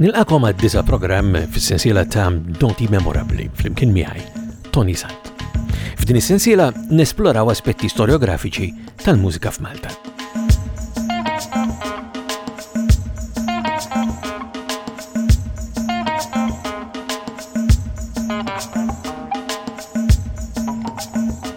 Nilqakom għad disa programm fis-sensiela ta' Noti Memorabli flimkien miegħi Tony Sant. F'din is-sensiela nesploraw aspetti storiografiċi tal-mużika f'Malta.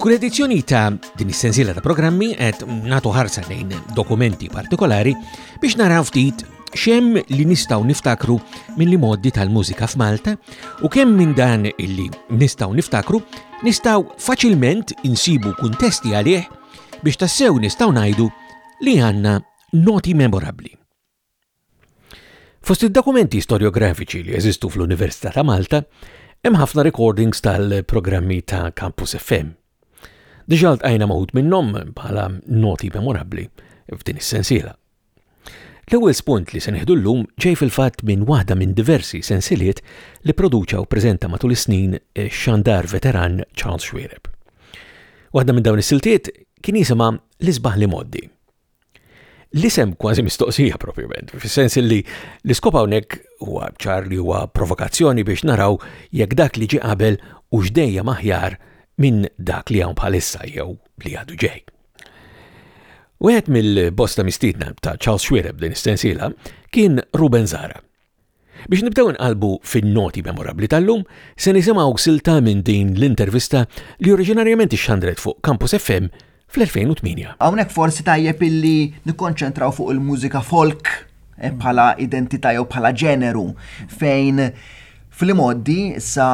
F'kull edizzjoni ta' din is-sensiela ta' programmi qed nagħtu ħarsa lejn dokumenti partikolari biex naraw ftit xem li nistaw niftakru minn li moddi tal-mużika f'Malta u kemm minn dan illi nistaw niftakru nistaw faċilment insibu kuntesti għalih biex tassew nistaw najdu li għanna noti memorabli. Fost id-dokumenti storjografiċi li jeżistu fl-Università ta' Malta hemm ħafna recordings tal-programmi ta' Campus FM. Diġà ltqajna maħud minnhom bħala noti memorabbli f'din is-sensiela. L-ewwel spunt li se nieħdu llum ġej fil-fatt minn waħda minn diversi sensiliet li produċa u preżenta matul is-snin eh, xandar veteran Charles Xwiereb. Waħda minn dawn is-siltiet kien jisimha l-isbaħ li moddi. L-isem kważi mistoqsija propjament, fis-sens li l-iskop hawnhekk huwa ċar li huwa provokazzjoni biex naraw jekk dak li ġie qabel u x'dejjem aħjar minn dak li hawn bħalissa jew li għadu ġej. Wieħed mill-bosta mistiedna ta' Charles Schwireb din is-sensiela kien Ruben Zara, Biex nibdew inqalbu fin-noti memorabbli tal-lum, se nisimgħu silta minn din l-intervista li oriġinarjament ixxandret fuq Campus FM fl-2008. Hawnhekk forsi tajjeb illi nikkonċentraw fuq il-mużika folk eh, bħala identità jew bħala ġeneru fejn fl-imoddi sa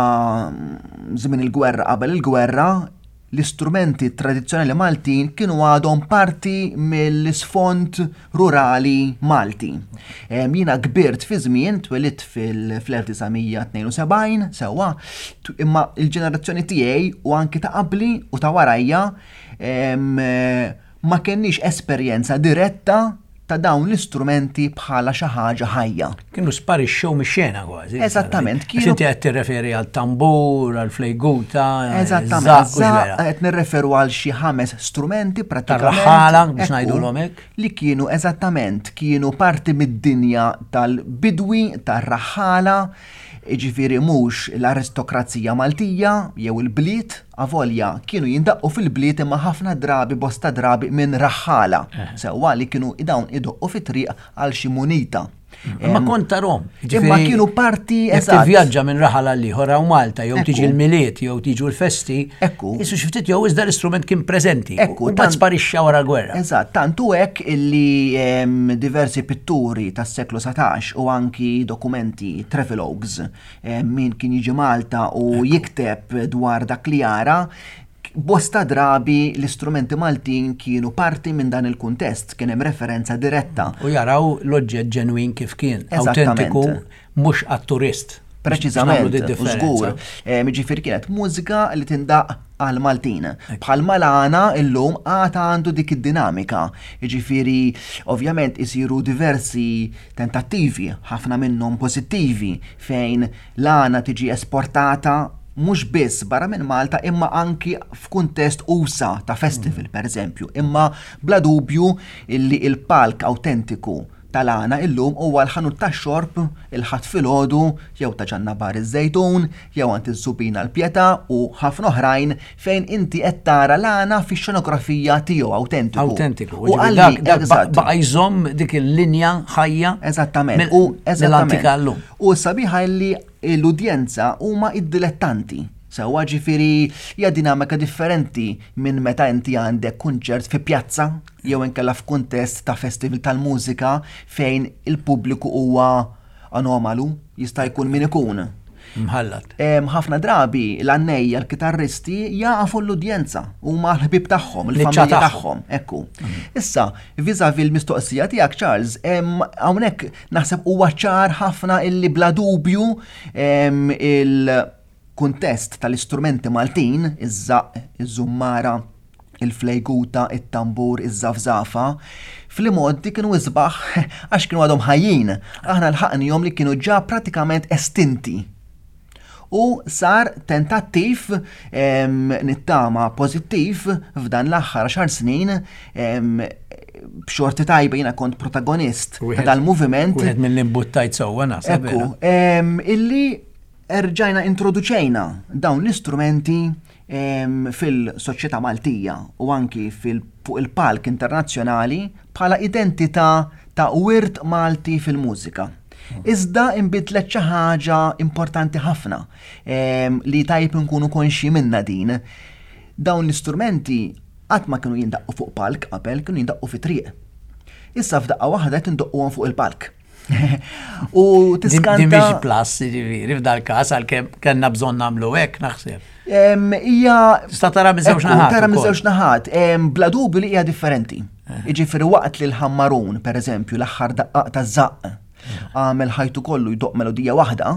żmien il-gwerra qabel il-gwerra l-istrumenti tradizzjonali Maltin kienu għadhom parti mill-isfond rurali Malti. Jiena kbirt fi żmien twelitt fil-1972 sewwa, imma l-ġenerazzjoni tiegħi u anki ta' qabli u ta' warajja ma kenniex esperjenza diretta ta' dawn l-istrumenti bħala xi ħaġa ħajja. Kienu sparixxew mix-xena kważi. Eżattament. Għax inti qed tirreferi għal tambur, għal flejguta. Eżattament. Qed nirreferu għal xi ħames strumenti pratikament. Tar-raħala biex ngħidulhom hekk. Li kienu eżattament kienu parti mid-dinja tal-bidwi, tar-raħala, jiġifieri mhux l-aristokrazija Maltija jew il-bliet, avolja kienu jindaqqu fil-bliet imma ħafna drabi bosta drabi minn raħħala, sewwa, li kienu dawn idoqqu fit-triq għal xi munita. Imma kont tarhom. Imma kienu parti, eżatt. Jekk tivvjaġġa minn raħal għal ieħor hawn Malta jew tiġi l-Milied jew tiġu l-festi, ekku, qisu xi ftit jew iżda l-istrument kien preżenti, ekku, u tant sparixxa wara l-gwerra. Eżatt, tant hu hekk illi diversi pitturi tas-seklu 19 u anki dokumenti, travelogues, min kien jiġi Malta u jikteb dwar dak li jara, bosta drabi l-istrumenti Maltin kienu parti minn dan il-kuntest, kien hemm referenza diretta. U jaraw l-oġġett ġenwin kif kien, awtentiku, mhux għat-turist. Preċiżament, u żgur. Jiġifieri kienet mużika li tindaqq. għall-Maltin. Bħal ma l-għana llum għad għandu dik id-dinamika, jiġifieri ovvjament isiru diversi tentattivi, ħafna minnhom pożittivi, fejn l-għana tiġi esportata mhux biss barra minn Malta imma anki f'kuntest usa' ta' festival pereżempju, imma bla dubju illi l-palk awtentiku Ta' l-għana illum huwa l-ħanut tax-xorb, il-Ħadd filgħodu, jew ta' Ġanna Baħar iż-Żejtun, jew għand iż-Żubina l-Pietà u ħafna oħrajn fejn inti qed tara l-għana fix-xenografija tiegħu awtentiku. Awtentiku, jiġifieri dak eżatt. Baqa' jżomm dik il-linja ħajja. Eżattament. Mill-antik għal-lum. U s-sabiħa hi li l-udjenza huma d-dilettanti. Sewwa, jiġifieri hija dinamika differenti minn meta inti għandek kunċert fi pjazza. jew inkella f'kuntest ta' festival tal-mużika fejn il-pubbliku huwa anomalu, jista' jkun min ikun. Mħallat. Ħafna drabi l-għannejja l-kitarristi jaqafu l-udjenza u ma l-ħbib tagħhom, il-familja tagħhom, ekku. Mhm. Issa, vizavi l-mistoqsija tiegħek Charles, hawnhekk naħseb huwa ċar ħafna illi bla dubju il- kuntest tal-istrumenti Maltin, iż-żaqq, iż-żummara, il-flejguta, it-tambur, iż-żafżafa, fl-imgħoddi kienu isbaħ għax kienu għadhom ħajjin. Aħna lħaqnihom li kienu ġa pratikament estinti. U sar tentattiv nittama pożittiv f'dan l-aħħar xar snin b'xorti tajba jiena kont protagonist tal-moviment. Wieħed mill-imbuttajt sewwa naħseb. Illi Erġajna introduċejna dawn l-istrumenti fil-soċjetà Maltija u anki fuq il-palk internazzjonali bħala identità ta' wirt Malti fil-mużika. Iżda inbidlet xi ħaġa importanti ħafna li tajjeb inkunu konxji minnha din, dawn l-istrumenti qatt ma kienu jindaqqu fuq palk qabel, kienu jindaqqu fit-triq. Issa f'daqqa waħda qed indoqquhom fuq il-palk. U tiskanta. Dimix plus, ġiviri, f'dal kas, għal-kem kena bżon namlu ek, naħseb. Ija. Sta tara mizzewx naħat. Tara mizzewx naħat. Bla dubju li hija differenti. Eh. Ġifiri waqt li l-ħammarun, per eżempju, l-axħar daqqaq ta' zaqq, eh. għamel ħajtu kollu jdoq melodija wahda,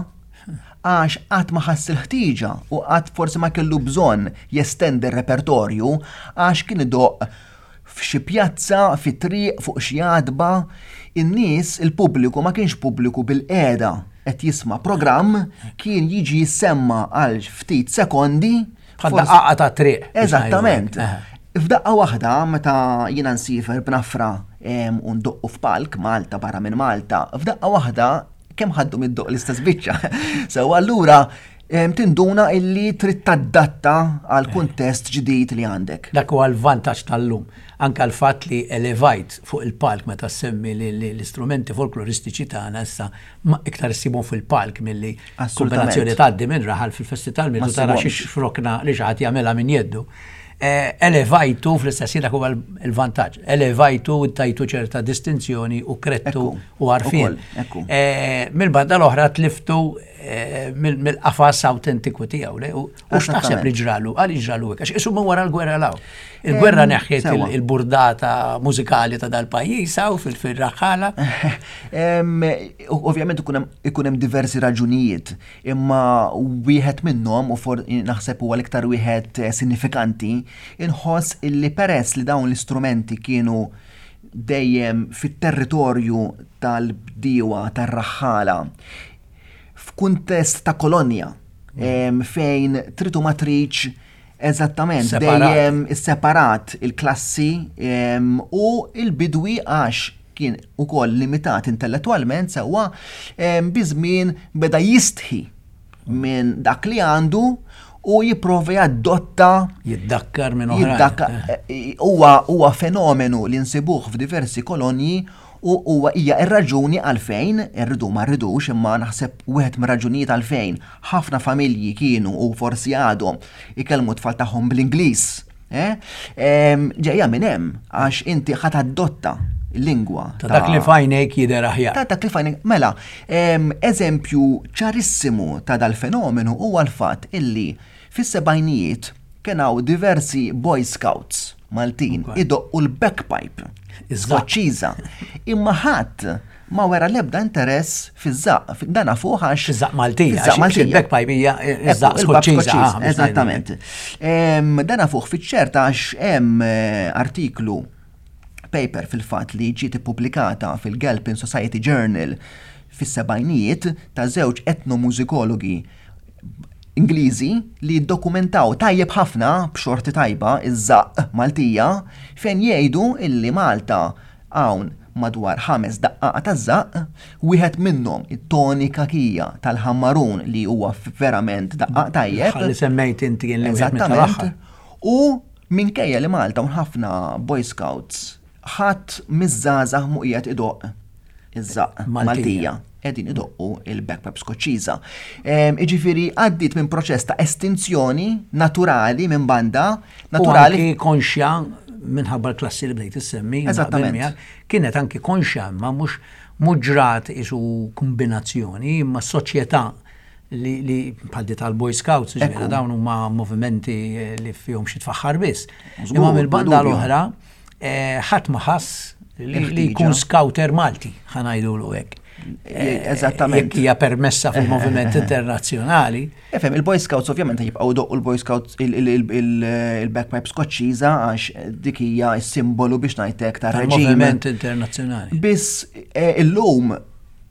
għax għat maħass il-ħtiġa u għat forsi ma kellu bżon jestendi repertorju għax kien idoq F'xi pjazza, fi triq, fuq xi għatba, in-nies, il-pubbliku ma kienx pubbliku bilqiegħda qed jisma' programm, kien jiġi jissemma' għal ftit sekondi. Bħal daqaqa ta' triq. Eżattament. F'daqqa waħda, meta jiena nsiefer b'nafra u ndoqqu f'palk Malta barra minn Malta, f'daqqa waħda kemm ħaddu mid-doqq l-istess biċċa. Sewwa allura tinduna illi trid taddatta għal kuntest ġdid li għandek. Dak huwa l-vantaġġ tal-lum. Anka l-fatt li elevajt fuq il-palk meta semmi li l-istrumenti folkloristiċi tagħna issa iktar issibhom fil-palk milli kombinazzjoni tgħaddi minn raħal fil-festi tal-midu tara xi xrokna li xi ħadd jagħmilha minn jeddu. Eh, elevajtu fl-istess dak huwa l-vantaġġ. Elevajtu tajtu ċerta distinzjoni u krettu u għarfien. Eh, mill-banda l-oħra tliftu Eh, mill-qafas autentiku tiegħu. U x'taħseb li ġralu, għal ġralu hekk, għax isummu wara l-gwerra law. Il-gwerra neħħiet il-burdata mużikali ta' dal-pajjiż hawn fil-raħħala. Ovvjament ikun hemm diversi raġunijiet, imma wieħed minnhom u for naħseb huwa l-iktar wieħed eh, sinifikanti, inħoss illi peress li dawn l-istrumenti kienu dejjem fit-territorju tal-bdiewa tar-raħħala f'kuntest ta' kolonja mm. fejn tritu matriċ Eżattament, dejjem separat il-klassi u il-bidwi għax kien ukoll limitat intellettualment sewwa bizmin beda jistħi minn dak li għandu u jipprova jaddotta jiddakkar minn oħra. Eh. Eh, huwa huwa fenomenu li nsibuh f'diversi kolonji U huwa, hija r-raġuni għalfejn, irridu u ma rridux, imma naħseb wieħed mir-raġunijiet għalfejn ħafna familji kienu, u forsi għadhom, ikellmu t-tfal tagħhom bl-Ingliż. Eh? Ehm, ġejja minn hemm, għax inti ħa tadotta lingwa. Ta' dak li fajnejk jidher aħjar. Ta' dak li fajnejk. Mela, ehm, eżempju ċarissimu ta' dal-fenomenu huwa l-fatt illi fis-sebgħinijiet kien hawn diversi Boy Scouts Maltin idoqqu l-backpipe Skoċċiża, imma ħadd ma wera l-ebda interess fiż-żaq, dana fuq għax. Iż-żaq Maltin, iż-żaq Maltin. Il-backpipe hija iż-żaq Skoċċiża. Ah, eżattament. Dana fuq fiċ-ċerta għax hemm eh, artiklu paper fil-fatt li ġiet ippubblikata fil-Galpin Society Journal fis-sebajnijiet ta' żewġ etnomużikologi Ingliżi li jiddokumentaw tajjeb ħafna b'xorti tajba ż-żaqq Maltija fejn jgħidu illi Malta hawn madwar ħames daqqaqa ta' żaqq, wieħed minnhom it-Toni Kakija tal-Ħammarun li huwa verament daqqaq tajjeb. Bħal li semmejt inti kien wieħed mill-aħħar. U minkejja li Malta hawn ħafna Boy Scouts Ħadd miż-żgħażagħ mhu qiegħed idoqq iż-żaqq Maltija. Qegħdin idoqqu il-backpap Skoċċiża. Ehm, iġifieri għaddiet minn proċess ta' estinzjoni naturali minn banda, naturali. Anki konxja minħabba l-klassi li bdejt issemmi. Eżattament. Kienet anki konxja imma mhux muġrat isu kombinazzjoni imma soċjetà li bħal di tal-Boy Scouts, ġmina dawn huma movimenti eh, li fihom xi tfaħħar biss. Imma mill-banda l-oħra, Eh, ħadd ma ħass li jkun scouter Malti, ħanajdulu hekk. Eh, eżattament. Hija permessa fil-moviment internazzjonali. Efem, il-Boy Scouts ovvjament jibqgħu doq il-Boy Scouts il-backpipe skoċċiża għax dik hija simbolu biex ngħidlek ta' moviment internazzjonali. Biss eh, illum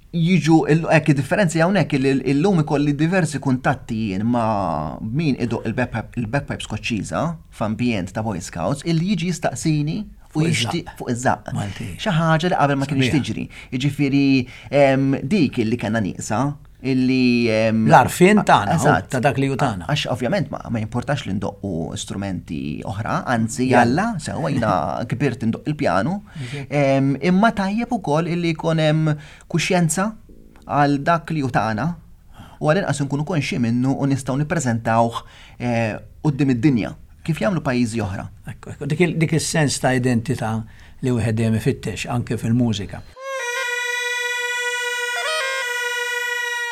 jiġu hekk id-differenzi hawnhekk li illum ikolli diversi kuntatti jien ma' min idoq il-backpipe skoċċiża f'ambjent ta' Boy Scouts illi jiġi jistaqsini u jixtieq fuq iż-żaqq. Xi ħaġa li qabel ma kienx tiġri. Jiġifieri dik illi kellna nieqsa illi. L-arfin tagħna ta' dak li hu tagħna. Għax ovvjament ma jimportax li ndoqqu strumenti oħra, anzi jalla, sewwa jiena kibirt indoqq il-pjanu. Imma tajjeb ukoll illi jkun hemm kuxjenza għal dak li utana u għal inqas nkunu konxi minnu u nistgħu nippreżentawh eh, qudiem id-dinja kif jagħmlu pajjiżi oħra. Dik is-sens ta' identità li wieħed dejjem ifittex anke fil-mużika.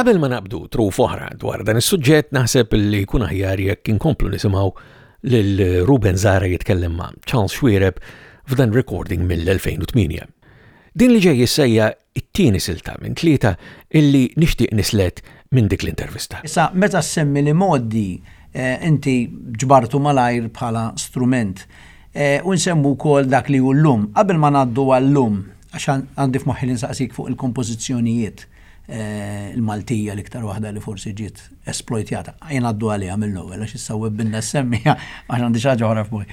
Qabel ma naqbdu tru foħra dwar dan is-suġġett naħseb li jkun aħjar jekk inkomplu nisimgħu lil Ruben Zara jitkellem ma' Charles Schwireb f'dan recording mill-2008. Din li ġej jissejja it-tieni silta minn tlieta illi nixtieq nislet minn dik l-intervista. Issa meta ssemmi l-imgħoddi inti ġbartu malajr bħala strument. U nsemmu wkoll dak li hu llum. Qabel ma ngħaddu għal-lum, għax għandi f'moħħi li nsaqsik fuq il-kompożizzjonijiet l-Maltija l-iktar waħda li forsi ġiet esplojtjata. Ejja ngħaddu għaliha mill-ewwel għax issa webbilna ssemmiha għax għandi xi ħaġa oħra f'moħħi.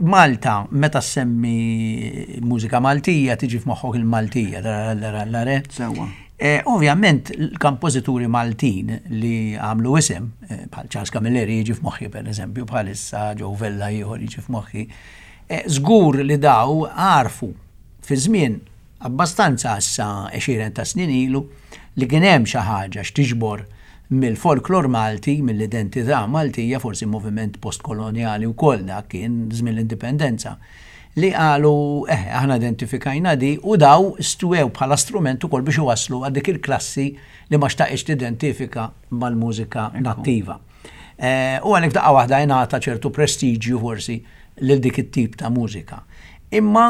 Malta, meta ssemmi mużika Maltija, tiġi f'moħħok il-Maltija, l-are. Sewa. Eh, ovvjament, l-kompożituri Maltin li għamlu isem, eh, bħal Charles Camilleri jiġi f'moħħi, per eżempju, bħalissa ġew Vella ieħor jiġi f'moħħi. Zgur eh, li daw għarfu fi żmien abbastanza issa 20 ta' snin ilu li kien hemm xi ħaġa x'tiġbor mill-folklor Malti, mill-identità Maltija, forsi moviment postkolonjali wkoll dak kien, żmien l-Indipendenza, li qalu eħe, aħna identifikajna di u daw stwew bħala strument ukoll biex iwasslu għal dik il-klassi li ma xtaqitx tidentifika mal-mużika nattiva. U għalhekk daqqa waħda ingħata ċertu prestiġju forsi lil dik it-tip ta' mużika. Imma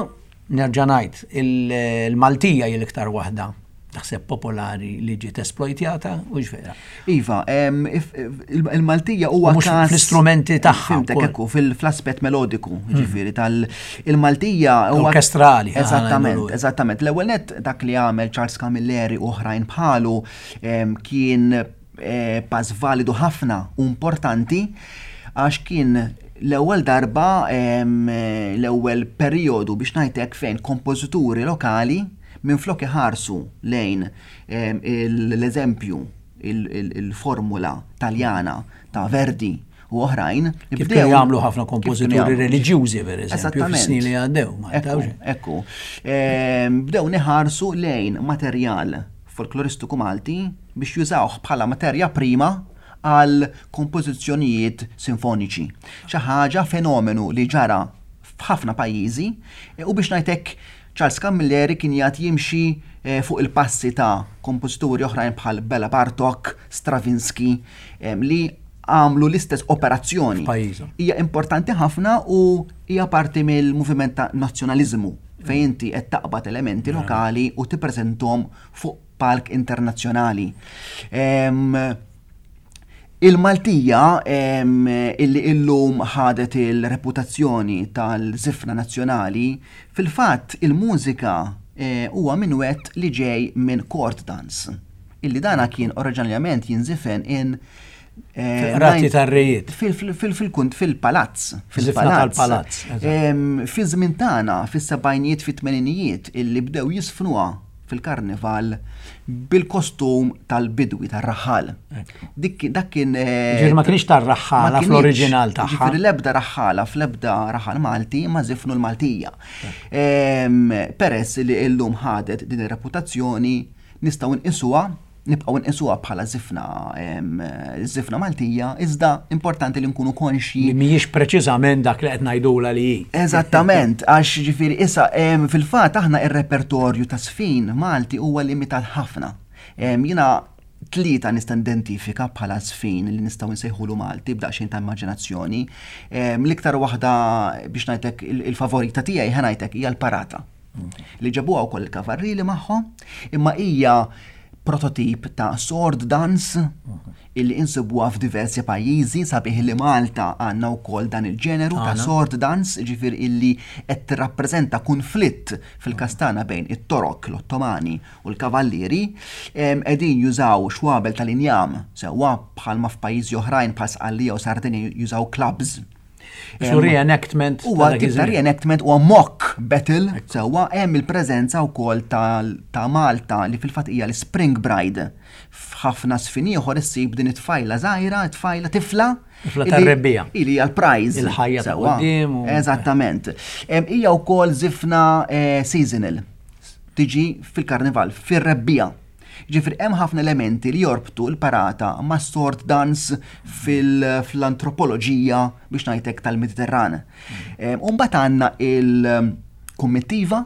Nerġa' ngħid, il-Maltija hi l-iktar waħda naħseb popolari li ġiet esplojtjata, u vera. Iva, il-Maltija huwa każ. Fl-istrumenti tagħha. Fl-aspett melodiku, mhm. ġifieri tal-Maltija. Orkestrali. Eżattament, eżattament. L-ewwel dak li għamel Charles Camilleri oħrajn bħalu kien eh, pass validu ħafna u importanti għax kien l-ewwel darba eh, l-ewwel perjodu biex ngħidlek fejn kompożituri lokali minn flok iħarsu lejn eh, l-eżempju il-formula taljana ta' Verdi u oħrajn. Kif kienu jagħmlu ħafna kompożituri reliġjużi per eżempju, snin li għaddew. Ekku, ekku. Ehm, bdew neħarsu lejn materjal folkloristiku Malti biex jużawh bħala materja prima għal kompożizzjonijiet sinfoniċi. Xi ħaġa, fenomenu li ġara f'ħafna pajjiżi u biex ngħid hekk Charles Camilleri kien jgħad jimxi fuq il-passi ta' kompożituri oħrajn bħal Bela Bartok, Stravinsky li għamlu l-istess operazzjoni. Hija importanti ħafna u hija parti mill-moviment ta' nazzjonaliżmu. fejn inti qed taqbad elementi lokali u tippreżenthom fuq palk internazzjonali. Ehm, Il-Maltija ehm, illi illum ħadet il-reputazzjoni tal-zifna nazzjonali, fil-fatt il-mużika eh, huwa minn wet li ġej minn court dance, illi dana kien oriġinarjament jinzifen in Eh, Rati tar-rejiet. Fil-kunt, fil-palazz. Fil-palazz. Fi żmien tagħna, fis-sebgħinijiet, fit-tmeninijiet, illi bdew jisfnuha fil-karnival bil-kostum tal-bidwi tar-raħal. Dak kien. Eh, ġifieri ma kienx tar-raħala fl-oriġinal tagħha. Ġifieri l-ebda raħala fl-ebda raħal Malti ma zifnu l-Maltija. Peress li llum ħadet din ir-reputazzjoni nistgħu nqisuha nibqgħu nqisuha bħala żifna żifna Maltija, iżda importanti li nkunu konxji. Li mhijiex preċiżament dak li qed ngħidula li hi. Eżattament, għax ġifieri issa fil-fatt aħna ir-repertorju ta' żfin Malti huwa limitat ħafna. Jiena tlieta nista' identifika bħala żfin li nistgħu nsejħulu Malti b'daqsxejn ta' immaġinazzjoni. L-iktar waħda biex ngħidlek il-favorita tiegħi ħanajtek hija l-parata. li ġabuha wkoll il-kavarrili magħhom, imma hija prototip ta' sword dance illi insibuha f'diversi pajjiżi sabiħ li Malta għandna wkoll dan il-ġeneru ta' sword dance, ġifieri illi qed tirrappreżenta kunflitt fil-każ tagħna bejn it-Torok, l-Ottomani u l-Kavallieri. Qegħdin jużaw xwabel tal-injam sewwa bħalma f'pajjiżi oħrajn bħal Sqallija u Sardinja jużaw clubs. Xu reenactment. Huwa tip ta' reenactment huwa mock battle sewwa hemm il-preżenza wkoll ta' Malta li fil-fatt hija l-Spring Bride. F'ħafna sfin ieħor issib din it-tfajla żgħira, tfajla tifla. Tifla tar-rebbija. Ili hija l-prize. Il-ħajja ta' quddiem. Eżattament. Hija wkoll żifna eh, seasonal. Tiġi fil-karnival, fir-rebbija. Jiġifieri hemm ħafna elementi li jorbtu l-parata ma' sort dans fil-antropoloġija biex ngħidlek tal-Mediterran. Ehm, u mbagħad għandna il-kummittiva,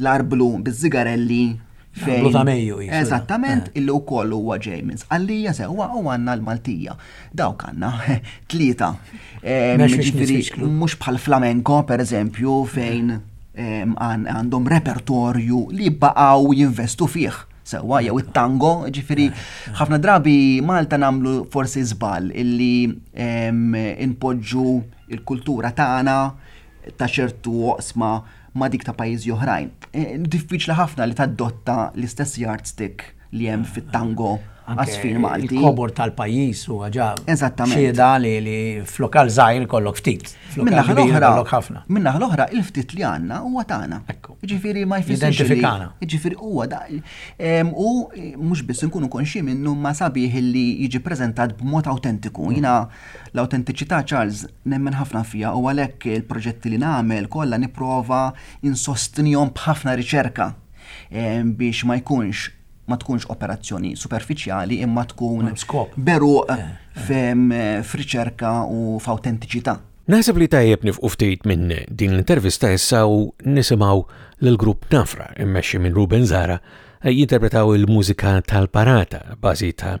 l-arblu biż-żigarelli fejn. Eżattament, eh. illi wkoll huwa ġej minn Sqallija sewwa u għandna l-Maltija. Dawk għanna, tlieta. Mhux bħal flamenko, per eżempju, fejn għandhom repertorju li baqgħu jinvestu fih sewa jew it-tango, ġifiri ħafna drabi Malta namlu forsi żball illi inpoġġu il-kultura tagħna ta' ċertu oqsma ma' dik ta' pajjiżi oħrajn. Diffiċli ħafna li tadotta l-istess yardstick li hemm fit-tango għasfin Malti. Il-kobor tal-pajjiż huwa ġa xieda li li flokal żgħir kollok ftit. Minna l-oħra kollok ħafna. Minna l-oħra il-ftit li għandna huwa tagħna. Ġifieri ma jfissirx. Identifikana. Ġifieri huwa da. U mhux biss nkunu konxi minnu ma sabiħ li jiġi preżentat b'mod awtentiku. Mm. Jina l-autentiċità Charles nemmen ħafna fija u għalhekk il-proġetti li nagħmel kollha nipprova insostnihom b'ħafna riċerka biex ma jkunx ma tkunx operazzjoni superfiċjali imma tkun beruq f'riċerka u f'awtentiċità. Naħseb li tajjeb nifqu ftit minn din l-intervista issa u nisimgħu lill-grupp Nafra immexxi minn Ruben Zara jinterpretaw il-mużika tal-parata bażi ta'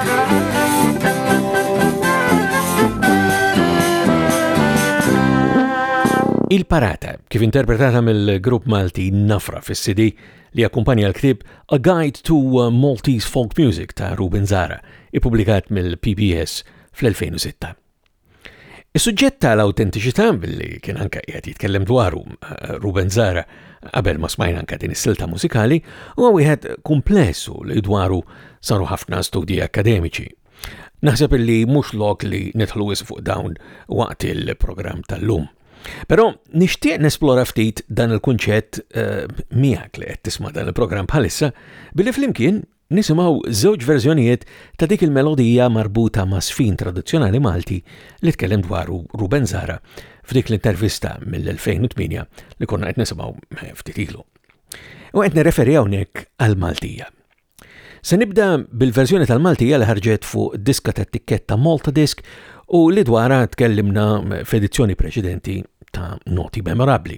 Il-parata, kif interpretata mill-grupp Malti Nafra fis-CD li akkumpanja l-ktib A Guide to uh, Maltese Folk Music ta' Ruben Zara, ippubblikat mill-PBS fl-2006. Is-suġġett tal-awtentiċità billi kien anke qiegħed jitkellem dwaru eh, Ruben Zara qabel ma smajna anke din is-silta mużikali huwa wieħed kumplessu li dwaru saru ħafna studji akademiċi. Naħseb li mhux lok li nidħlu fuq dawn waqt il-programm tal-lum. Però nixtieq nesplora ftit dan il-kunċett eh, miegħek li qed tisma' dan il-programm bħalissa billi flimkien Nisimgħu żewġ verżjonijiet ta' dik il-melodija marbuta ma' żfin tradizzjonali Malti li tkellem dwaru Ruben Zahra f'dik l-intervista mill-2008 li konna qed nisimgħu eh, ftit ilu. U qed nirreferi hawnhekk għall-Maltija. Se nibda bil-verżjoni tal-Maltija li ħarġet fuq diska ta' tikketta Malta Disk u li dwara tkellimna f'edizzjoni preċedenti ta' Noti Memorabli.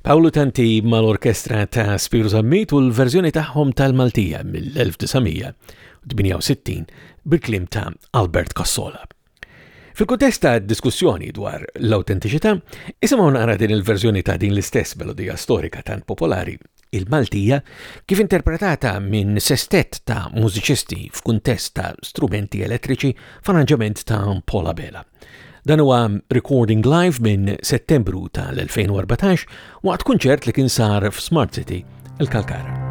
Pawlu Tanti mal-Orkestra ta' Spiru Zammit u l-verżjoni tagħhom tal-Maltija mill-1968 bil-kliem ta' Albert Cassola. Fil-kuntest ta' diskussjoni dwar l-awtentiċità, isimgħu naqra din il-verżjoni ta' din l-istess melodija storika tant popolari il-Maltija kif interpretata minn sestett ta' mużiċisti f'kuntest ta' strumenti elettriċi f'arranġament ta' Paul Abela. Dan huwa recording live minn Settembru tal-2014 waqt kunċert li kien sar f'Smart City, il-Kalkara.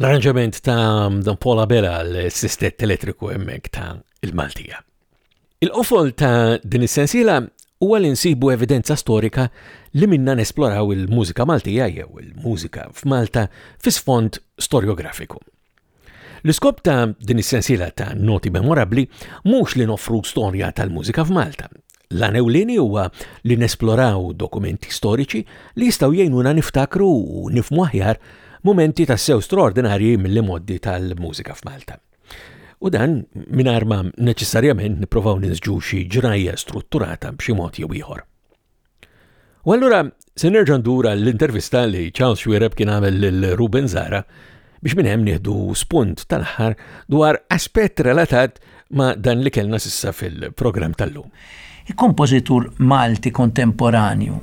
L-arranġament ta' Don Paula Bella l-sistet elettriku emmek ta' il-Maltija. Il-qofol ta' din is-sensiela huwa li nsibu evidenza storika li minna nesploraw il-mużika Maltija jew il-mużika f'Malta fi sfond storjografiku. L-iskop ta' din is-sensiela ta' noti memorabbli mhux li noffru storja tal-mużika f'Malta. L-anewlini huwa li nesploraw dokumenti storiċi li jistgħu jgħinuna niftakru u nifmu aħjar mumenti tassew straordinarji mill-imoddi tal-mużika f'Malta. U dan mingħajr ma neċessarjament nipprovaw ninsġu xi ġrajja strutturata b'xi mod jew ieħor. U allura se nerġa' ndura l-intervista li Charles Schwereb kien għamel lil Ruben Zara biex minn hemm nieħdu spunt tal-aħħar dwar aspett relatat ma' dan li kellna sissa fil-programm tal-lum. Il-kompożitur Malti kontemporanju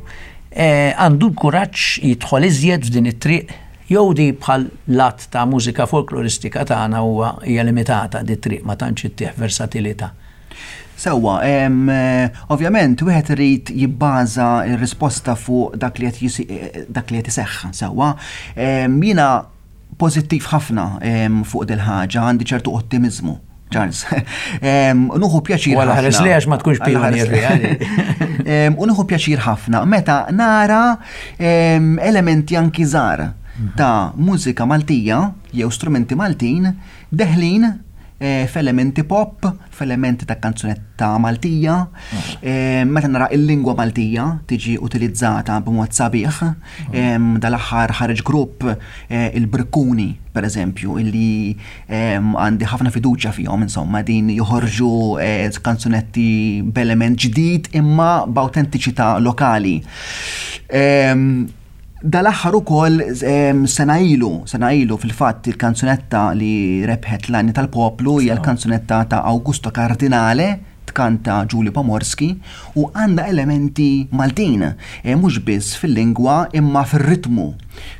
e, għandu l-kuraġġ jidħol iżjed f'din it-triq jew di bħal l-att ta' mużika folkloristika tagħna huwa hija limitata di triq ma tantx ittih versatilità. Sewwa, ovvjament wieħed irid jibbaża r-risposta fuq dak li qed iseħħ, sewwa. Jiena pożittiv ħafna fuq dil-ħaġa, għandi ċertu ottimiżmu, Charles. U nieħu pjaċir. Wara ħares li għax ma tkunx pionier. U nieħu pjaċir ħafna meta nara elementi anki żgħar ta' mużika Maltija jew strumenti Maltin Deħlin f'elementi pop, f'elementi ta' kanzunetta Maltija, meta nara il-lingwa Maltija tiġi utilizzata b'mod sabiħ, dal-aħħar ħareġ grupp il-Brikkuni pereżempju illi għandi ħafna fiduċja fihom insomma din joħorġu kanzunetti b'element ġdid imma b'awtentiċità lokali. Dal-aħħar ukoll sena ilu, sena ilu fil-fatt il-kanzunetta li rebħet l-għanni tal-poplu hija l-kanzunetta ta' Augusto Cardinale tkanta Ġuli Pomorski u għandha elementi Maltin, eh, mhux biss fil-lingwa imma fir-ritmu,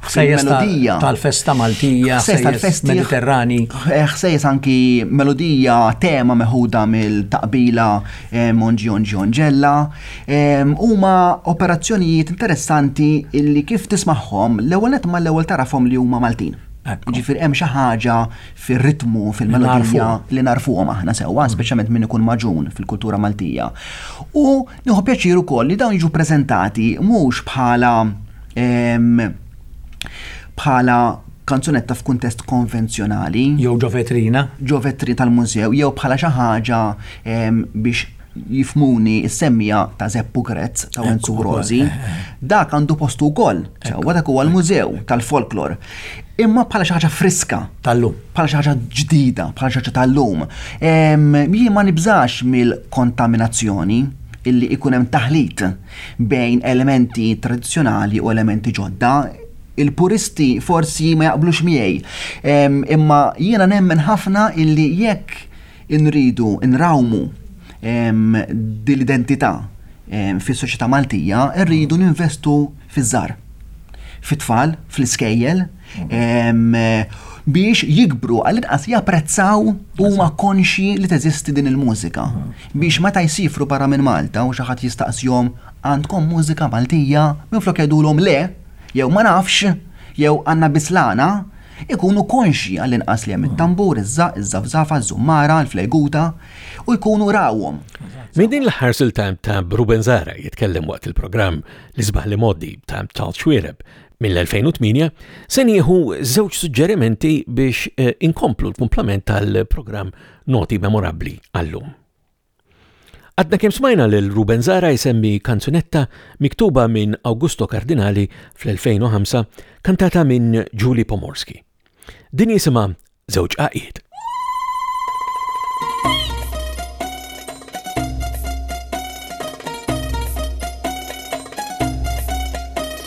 fil-melodija. Tal-festa Maltija, ħsejjes tal-festi Mediterrani. Eh, ħsejjes anki melodija tema meħuda mill-taqbila Monġjonġjonġella, huma operazzjonijiet interessanti illi kif tismagħhom l-ewwel qed mal-ewwel tarafhom li huma Maltin. Ġifir hemm xi ħaġa fir-ritmu, fil-melodija li narfuhom aħna sewwa, mm. speċjalment min ikun maġun fil-kultura Maltija. U nieħu pjaċir ukoll li dawn jiġu preżentati mhux bħala bħala kanzunetta f'kuntest konvenzjonali. Jew ġo vetrina. Ġo vetrina tal-mużew, jew bħala xi ħaġa biex jifmuni s-semmija ta' Zeppu Grezz ta' Wenzu Grozi, eh, eh. dak għandu postu wkoll, sewwa dak huwa l-mużew tal-folklor. Imma bħala xi ħaġa friska. Tal-lum. Bħala xi ħaġa ġdida, bħala xi ħaġa tal-lum. Jien ma nibżax mill-kontaminazzjoni illi ikun hemm taħlit bejn elementi tradizzjonali u elementi ġodda il-puristi forsi ma jaqblux miegħi. Imma jiena nemmen ħafna illi jekk Inridu nrawmu din l-identità fis-soċjetà Maltija, irridu ninvestu fiż-żgħar fit-tfal, fl-iskejjel, biex jikbru għall-inqas japprezzaw huma konxji li teżisti din il-mużika. Biex meta jsifru barra minn Malta u xi ħadd jistaqsihom għandkom mużika Maltija minflok jgħidulhom le, jew ma nafx, jew għandna biss l-għana, ikunu konxji għall-inqas li hemm it-tambur, iż-żaqq, iż-żafżafa, ż-żummara, l-flejguta, u jkunu rawhom. Minn din l-aħħar silta ta' Ruben Zara jitkellem waqt il-programm li sbaħ li moddi ta' Tal Xwiereb mill-2008 se nieħu żewġ suġġerimenti biex eh, inkomplu l-kumplament tal-programm Noti Memorabbli għallum. Għadna kemm smajna lil Ruben Zara jsemmi kanzunetta miktuba minn Augusto Cardinali fl-2005 kantata minn Julie Pomorski. Din jisimha żewġ qaqiet.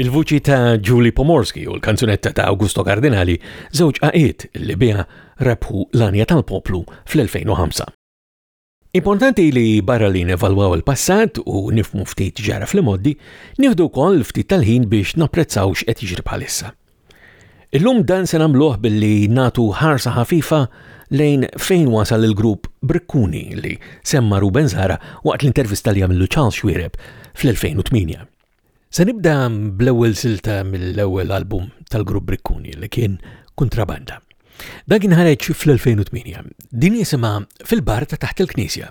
Il-vuċi ta' Julie Pomorski u l-kanzunetta ta' Augusto Cardinali żewġ qaqiet li biha rebħu l-anja tal-poplu fl-2005. Importanti li barra li nevalwaw il-passat u nifmu ftit ġara fl-imoddi, nieħdu wkoll ftit tal-ħin biex napprezzaw x'qed jiġri bħalissa. Illum dan se nagħmluh billi nagħtu ħarsa ħafifa lejn fejn wasal il-grupp Brikkuni li semma Ruben Zara waqt l-intervista li għamillu Charles Xwiereb fl-2008. Se nibda bl-ewwel silta mill-ewwel album tal-grupp Brikkuni li kien Kuntrabanda. Dan kien ħareġ fl-2008. Din jisimha Fil-Bar ta' Taħt il-Knisja.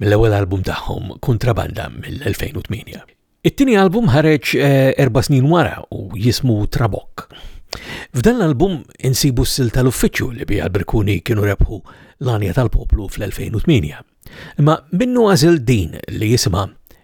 mill-ewwel album tagħhom Kuntrabanda mill-2008. It-tieni album ħareġ eh, erba' snin wara u jismu Trabok. F'dan l-album insibu s-sil tal-uffiċċju li bija l-Birkuni kienu rebħu l-għanja tal-poplu fl-2008. Imma minnu għażil din li jisima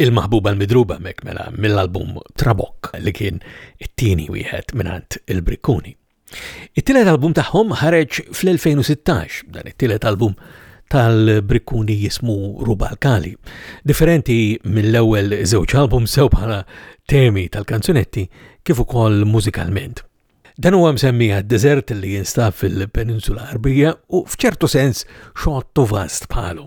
il-maħbuba l-midruba mek mela mill-album Trabok li kien it-tieni wieħed minant il-Brikkuni. It-tielet album tagħhom ħareġ fl-2016, dan it-tielet album tal-brikkuni jismu Rubalkali. Differenti mill-ewwel żewġ album sew bħala temi tal-kanzunetti kif ukoll mużikalment. Dan huwa msemmi għad-deżert li jinstab fil-Peninsula Arbija u f'ċertu sens xottu vast bħalu.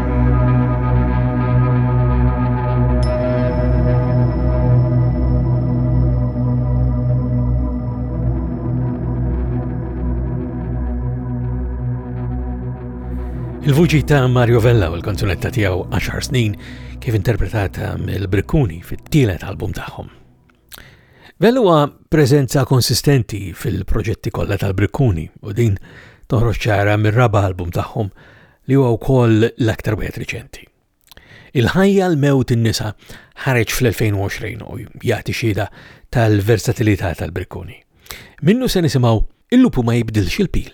Il-vuċi ta' Mario Vella u l-kanzunetta tiegħu 10 snin kif interpretata mill-Brikkuni fit-tielet album tagħhom. Vell huwa preżenza konsistenti fil-proġetti kollha tal-Brikkuni u din toħroġ ċara mir-raba' album tagħhom li huwa wkoll l-aktar wieħed riċenti. Il-ħajja l-mewt in-nisa ħareġ fl-2020 u jagħti xhieda tal-versatilità tal-Brikkuni. Minnu se nisimgħu il-lupu ma jibdilx il-pil.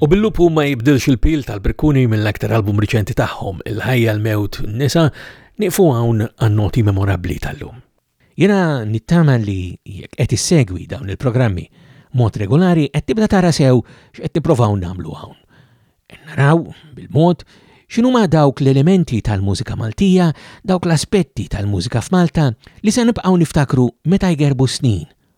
U bil-lup hu ma jibdilx il-pil tal-Brikkuni mill-aktar album riċenti tagħhom, il-ħajja l-mewt nisa, nieqfu hawn għan-noti memorabbli tal-lum. Jiena nittama li jekk qed issegwi dawn il-programmi mod regulari qed tibda tara sew x'qed nipprovaw nagħmlu hawn. Qed naraw bil-mod x'inhuma dawk l-elementi tal-mużika Maltija, dawk l-aspetti tal-mużika f'Malta li se nibqgħu niftakru meta jgerbu snin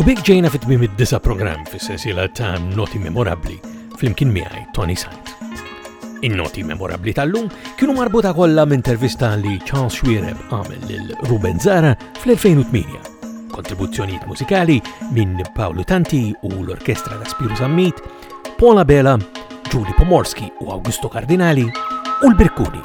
U bik ġejna fit tmim id-disa programm fis-sensiela ta' noti memorabbli flimkien miegħi Tony Sant. In-noti memorabbli tal-lum kienu marbuta kollha minn intervista li Charles Schwireb għamel lil Ruben Zara fl-2008. Kontribuzzjonijiet mużikali minn Paolo Tanti u l-Orkestra ta' Spiru Zammit, Paula Bela, Julie Pomorski u Augusto Cardinali u l-Birkuni.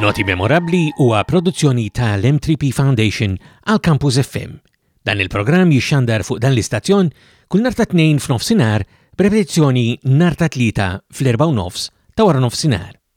Noti Memorabbli huwa produzzjoni ta' l-M3P Foundation għal Campus FM. Dan il-programm jixxandar fuq dan l-istazzjon kull narta tnejn f'nofsinhar b'repetizzjoni narta tlieta fl-erba' nofs ta' wara nofsinhar.